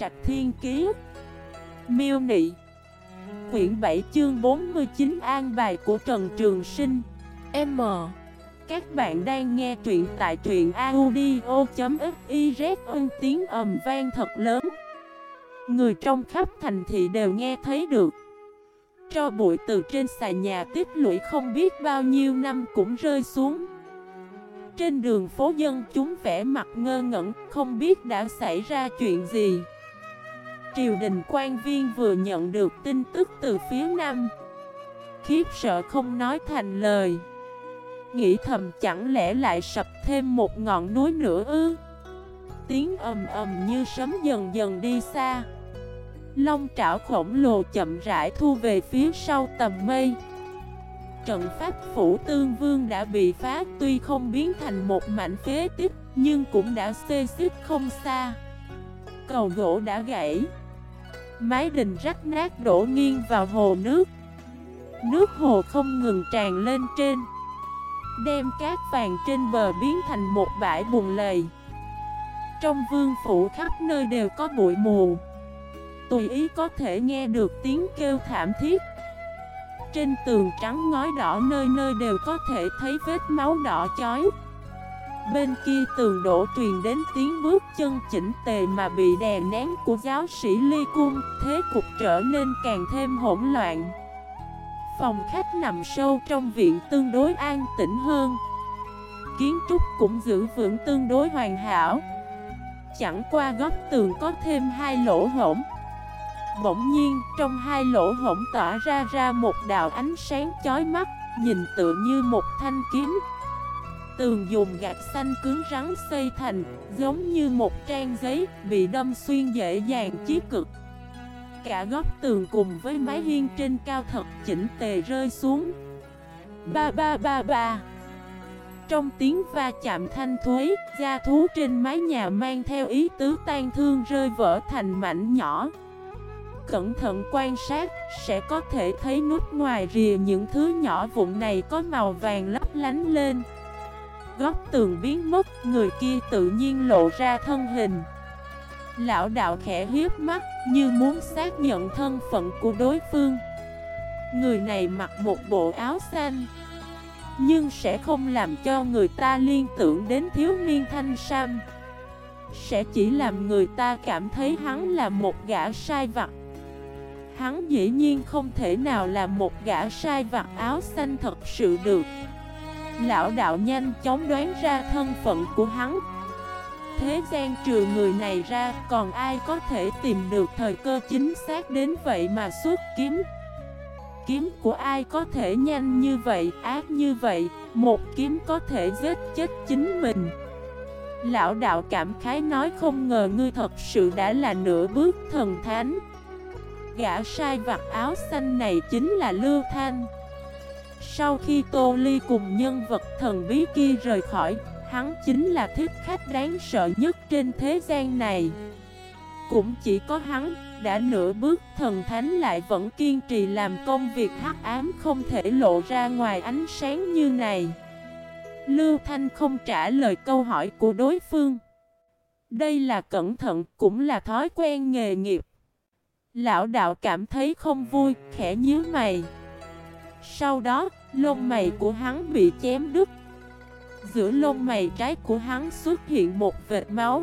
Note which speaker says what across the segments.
Speaker 1: Trạch Thiên Kiế Miêu Nị. Quyển 7 chương 49 An bài của Trần Trường Sinh. M. Các bạn đang nghe truyện tại truyện audio.xyz tiếng ầm vang thật lớn. Người trong khắp thành thị đều nghe thấy được. Cho bụi từ trên xà nhà tích lũy không biết bao nhiêu năm cũng rơi xuống. Trên đường phố dân chúng vẻ mặt ngơ ngẩn, Không biết đã xảy ra chuyện gì. Triều đình quan viên vừa nhận được tin tức từ phía nam. Khiếp sợ không nói thành lời. Nghĩ thầm chẳng lẽ lại sập thêm một ngọn núi nữa ư? Tiếng ầm ầm như sấm dần dần đi xa. Long trảo khổng lồ chậm rãi thu về phía sau tầm mây. Trận pháp phủ tương vương đã bị phá, Tuy không biến thành một mảnh phế tích, Nhưng cũng đã xê xích không xa. Cầu gỗ đã gãy. Mái đình rách nát đổ nghiêng vào hồ nước. Nước hồ không ngừng tràn lên trên, Đem cát vàng trên bờ biến thành một bãi bùn lầy. Trong vương phủ khắp nơi đều có bụi mù. Tùy ý có thể nghe được tiếng kêu thảm thiết. Trên tường trắng ngói đỏ nơi nơi đều có thể thấy vết máu đỏ chói. Bên kia tường đổ truyền đến tiếng bước chân chỉnh tề mà bị đè nén của giáo sĩ Ly Cung Thế cục trở nên càng thêm hỗn loạn. Phòng khách nằm sâu trong viện tương đối an tĩnh hơn. Kiến trúc cũng giữ vững tương đối hoàn hảo. Chẳng qua góc tường có thêm hai lỗ hổng. Bỗng nhiên, trong hai lỗ hổng tỏa ra ra một đạo ánh sáng chói mắt Nhìn tựa như một thanh kiếm. Tường dùng gạch xanh cứng rắn xây thành, giống như một trang giấy, bị đâm xuyên dễ dàng chí cực. Cả góc tường cùng với mái hiên trên cao thật chỉnh tề rơi xuống. Ba ba ba ba. Trong tiếng va chạm thanh thuế, gia thú trên mái nhà mang theo ý tứ tan thương rơi vỡ thành mảnh nhỏ. Cẩn thận quan sát, sẽ có thể thấy nút ngoài rìa những thứ nhỏ vụn này có màu vàng lấp lánh lên góc tường biến mất, người kia tự nhiên lộ ra thân hình. Lão đạo khẽ hiếp mắt, như muốn xác nhận thân phận của đối phương. Người này mặc một bộ áo xanh, nhưng sẽ không làm cho người ta liên tưởng đến thiếu niên thanh sam. Sẽ chỉ làm người ta cảm thấy hắn là một gã sai vặt. Hắn dĩ nhiên không thể nào là một gã sai vặt áo xanh thật sự được. Lão đạo nhanh chóng đoán ra thân phận của hắn. Thế gian trừ người này ra Còn ai có thể tìm được thời cơ chính xác đến vậy mà xuất kiếm? Kiếm của ai có thể nhanh như vậy, ác như vậy? Một kiếm có thể giết chết chính mình. Lão đạo cảm khái nói không ngờ ngươi thật sự đã là nửa bước thần thánh. Gã sai vặt áo xanh này chính là Lưu Thanh sau khi Tô Ly cùng nhân vật thần bí kia rời khỏi, hắn chính là thích khách đáng sợ nhất trên thế gian này. Cũng chỉ có hắn, đã nửa bước thần thánh lại vẫn kiên trì làm công việc hắc ám không thể lộ ra ngoài ánh sáng như này. Lưu Thanh không trả lời câu hỏi của đối phương. Đây là cẩn thận cũng là thói quen nghề nghiệp. Lão đạo cảm thấy không vui, khẽ nhíu mày. Sau đó, lông mày của hắn bị chém đứt. Giữa lông mày trái của hắn xuất hiện một vệt máu.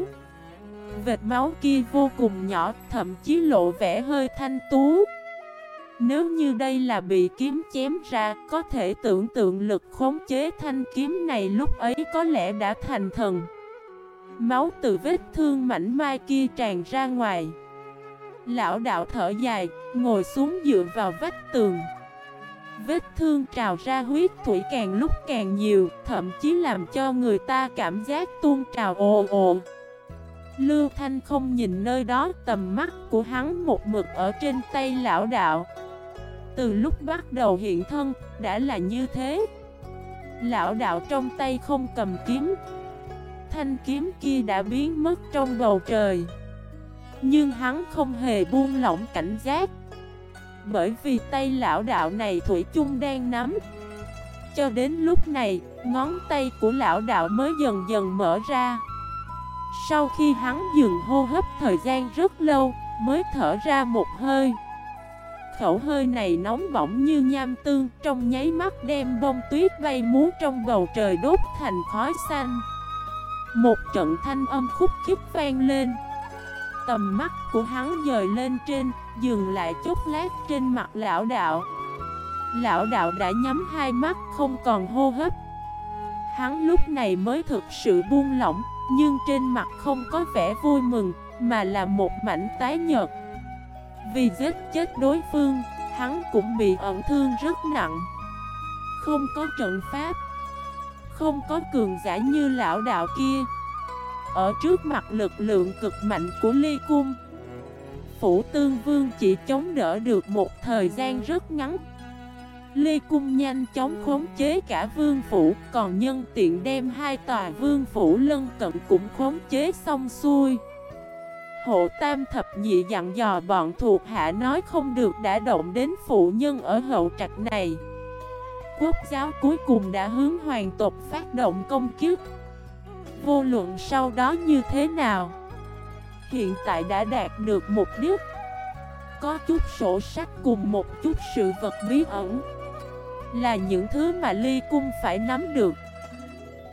Speaker 1: Vệt máu kia vô cùng nhỏ, thậm chí lộ vẻ hơi thanh tú. Nếu như đây là bị kiếm chém ra, có thể tưởng tượng lực khống chế thanh kiếm này lúc ấy có lẽ đã thành thần. Máu từ vết thương mảnh mai kia tràn ra ngoài. Lão đạo thở dài, ngồi xuống dựa vào vách tường. Vết thương trào ra huyết thủy càng lúc càng nhiều, thậm chí làm cho người ta cảm giác tuôn trào ồ ồ. Lưu Thanh không nhìn nơi đó, tầm mắt của hắn một mực ở trên tay lão đạo. Từ lúc bắt đầu hiện thân, đã là như thế. Lão đạo trong tay không cầm kiếm. Thanh kiếm kia đã biến mất trong bầu trời. Nhưng hắn không hề buông lỏng cảnh giác. Bởi vì tay lão đạo này Thủy chung đang nắm Cho đến lúc này, ngón tay của lão đạo mới dần dần mở ra Sau khi hắn dừng hô hấp thời gian rất lâu, mới thở ra một hơi. Khẩu hơi này nóng bỏng như nham tương, trong nháy mắt đem bông tuyết bay múa trong bầu trời đốt thành khói xanh. Một trận thanh âm khúc khích vang lên. Tầm mắt của hắn dời lên trên, dừng lại chút lát trên mặt lão đạo. Lão đạo đã nhắm hai mắt không còn hô hấp. Hắn lúc này mới thực sự buông lỏng, nhưng trên mặt không có vẻ vui mừng, mà là một mảnh tái nhợt. Vì giết chết đối phương, hắn cũng bị ẩn thương rất nặng. Không có trận pháp, không có cường giả như lão đạo kia. Ở trước mặt lực lượng cực mạnh của Ly Cung, Phủ Tương Vương chỉ chống đỡ được một thời gian rất ngắn. Lê Cung nhanh chóng khống chế cả vương phủ, Còn nhân tiện đem hai tòa vương phủ lân cận cũng khống chế xong xuôi. Hộ tam thập nhị dặn dò bọn thuộc hạ nói không được đã động đến phụ nhân ở hậu trạch này. Quốc giáo cuối cùng đã hướng hoàng tộc phát động công kiếp. Vô luận sau đó như thế nào? Hiện tại đã đạt được mục đích Có chút sổ sách cùng một chút sự vật bí ẩn. Là những thứ mà ly cung phải nắm được.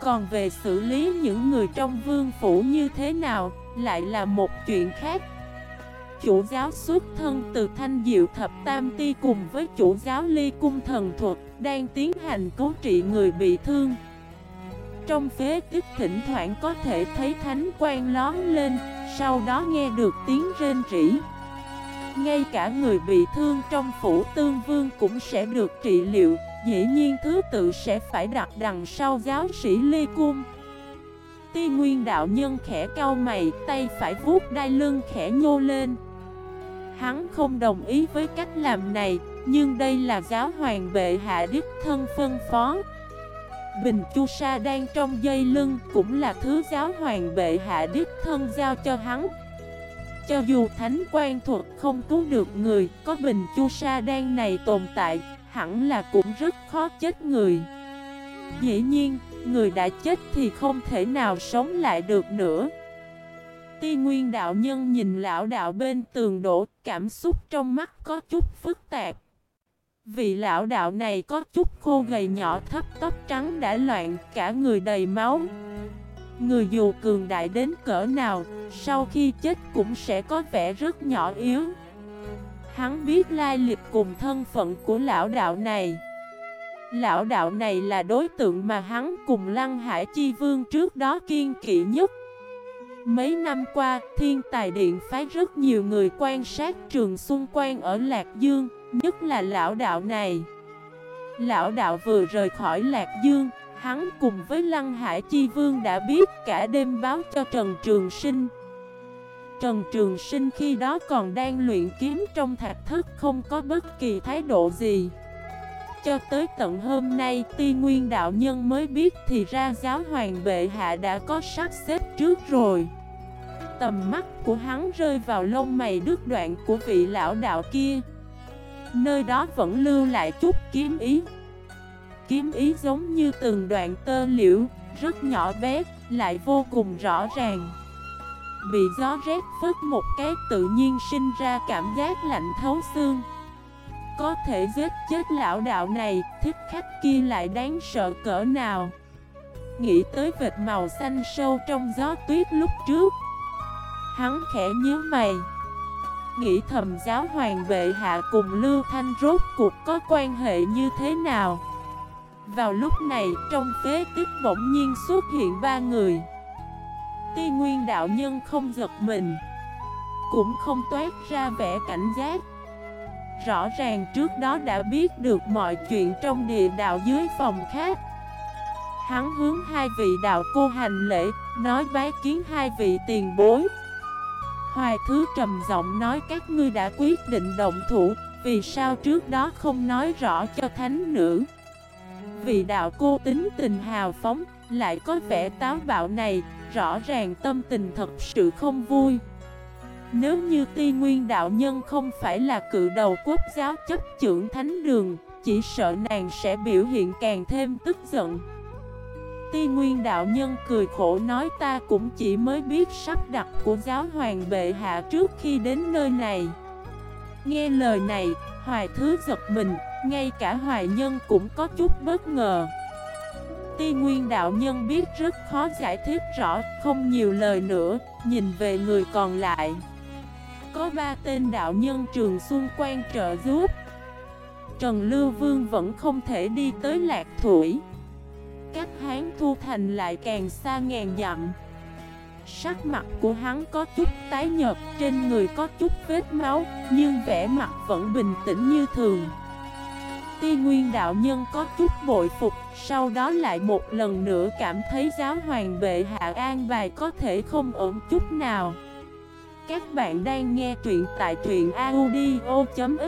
Speaker 1: Còn về xử lý những người trong vương phủ như thế nào, lại là một chuyện khác. Chủ giáo xuất thân từ thanh diệu thập tam ti cùng với chủ giáo ly cung thần thuật, Đang tiến hành cứu trị người bị thương. Trong phế tích thỉnh thoảng có thể thấy thánh quan lón lên sau đó nghe được tiếng rên rỉ Ngay cả người bị thương trong phủ tương vương cũng sẽ được trị liệu Dĩ nhiên thứ tự sẽ phải đặt đằng sau giáo sĩ ly cung Ti nguyên đạo nhân khẽ cau mày, tay phải vuốt đai lưng khẽ nhô lên. Hắn không đồng ý với cách làm này, nhưng đây là giáo hoàng bệ hạ đích thân phân phó. Bình chu sa đang trong dây lưng cũng là thứ giáo hoàng bệ hạ đích thân giao cho hắn. Cho dù thánh quan thuật không cứu được người, có bình chu sa đang này tồn tại, hẳn là cũng rất khó chết người. Dĩ nhiên, Người đã chết thì không thể nào sống lại được nữa Ti nguyên đạo nhân nhìn lão đạo bên tường đổ Cảm xúc trong mắt có chút phức tạp Vị lão đạo này có chút khô gầy nhỏ thấp tóc trắng đã loạn Cả người đầy máu. Người dù cường đại đến cỡ nào Sau khi chết cũng sẽ có vẻ rất nhỏ yếu. Hắn biết lai lịch cùng thân phận của lão đạo này. Lão đạo này là đối tượng mà hắn cùng Lăng Hải Chi Vương trước đó kiên kỵ nhất. Mấy năm qua, Thiên Tài Điện phái rất nhiều người quan sát trường xung quanh ở Lạc Dương, nhất là lão đạo này. Lão đạo vừa rời khỏi Lạc Dương, hắn cùng với Lăng Hải Chi Vương đã biết cả đêm báo cho Trần Trường Sinh. Trần Trường Sinh khi đó còn đang luyện kiếm trong thạch thức không có bất kỳ thái độ gì. Cho tới tận hôm nay ti nguyên đạo nhân mới biết thì ra giáo hoàng bệ hạ đã có sắp xếp trước rồi Tầm mắt của hắn rơi vào lông mày đứt đoạn của vị lão đạo kia Nơi đó vẫn lưu lại chút kiếm ý. Kiếm ý giống như từng đoạn tơ liễu Rất nhỏ bé, lại vô cùng rõ ràng. Bị gió rét phất một cái tự nhiên sinh ra cảm giác lạnh thấu xương. Có thể giết chết lão đạo này, thích khách kia lại đáng sợ cỡ nào? Nghĩ tới vệt màu xanh sâu trong gió tuyết lúc trước Hắn khẽ nhớ mày. Nghĩ thầm giáo hoàng bệ hạ cùng Lưu Thanh rốt cuộc có quan hệ như thế nào. Vào lúc này, trong phế tích bỗng nhiên xuất hiện ba người. Ti nguyên đạo nhân không giật mình, Cũng không toát ra vẻ cảnh giác. Rõ ràng trước đó đã biết được mọi chuyện trong địa đạo dưới phòng khác. Hắn hướng hai vị đạo cô hành lễ, Nói bái kiến hai vị tiền bối. Hoài thứ trầm giọng nói, các ngươi đã quyết định động thủ, Vì sao trước đó không nói rõ cho thánh nữ? Vì đạo cô tính tình hào phóng, Lại có vẻ táo bạo này, Rõ ràng tâm tình thật sự không vui. Nếu như ti nguyên đạo nhân không phải là cự đầu quốc giáo chấp trưởng thánh đường, Chỉ sợ nàng sẽ biểu hiện càng thêm tức giận. Ti Nguyên đạo nhân cười khổ nói ta cũng chỉ mới biết sắp đặt của giáo hoàng bệ hạ trước khi đến nơi này. Nghe lời này, hoài thứ giật mình, ngay cả hoài nhân cũng có chút bất ngờ. Ti Nguyên đạo nhân biết rất khó giải thích rõ, không nhiều lời nữa, nhìn về người còn lại. Có ba tên đạo nhân trường xung quanh trợ giúp. Trần Lưu Vương vẫn không thể đi tới Lạc Thủy. Cách Hán Thu Thành lại càng xa ngàn dặm. Sắc mặt của hắn có chút tái nhợt, Trên người có chút vết máu, Nhưng vẻ mặt vẫn bình tĩnh như thường. Ti Nguyên đạo nhân có chút bội phục, Sau đó lại một lần nữa cảm thấy giáo hoàng bệ hạ an bài có thể không ổn chút nào. Các bạn đang nghe truyện tại truyện audio.fif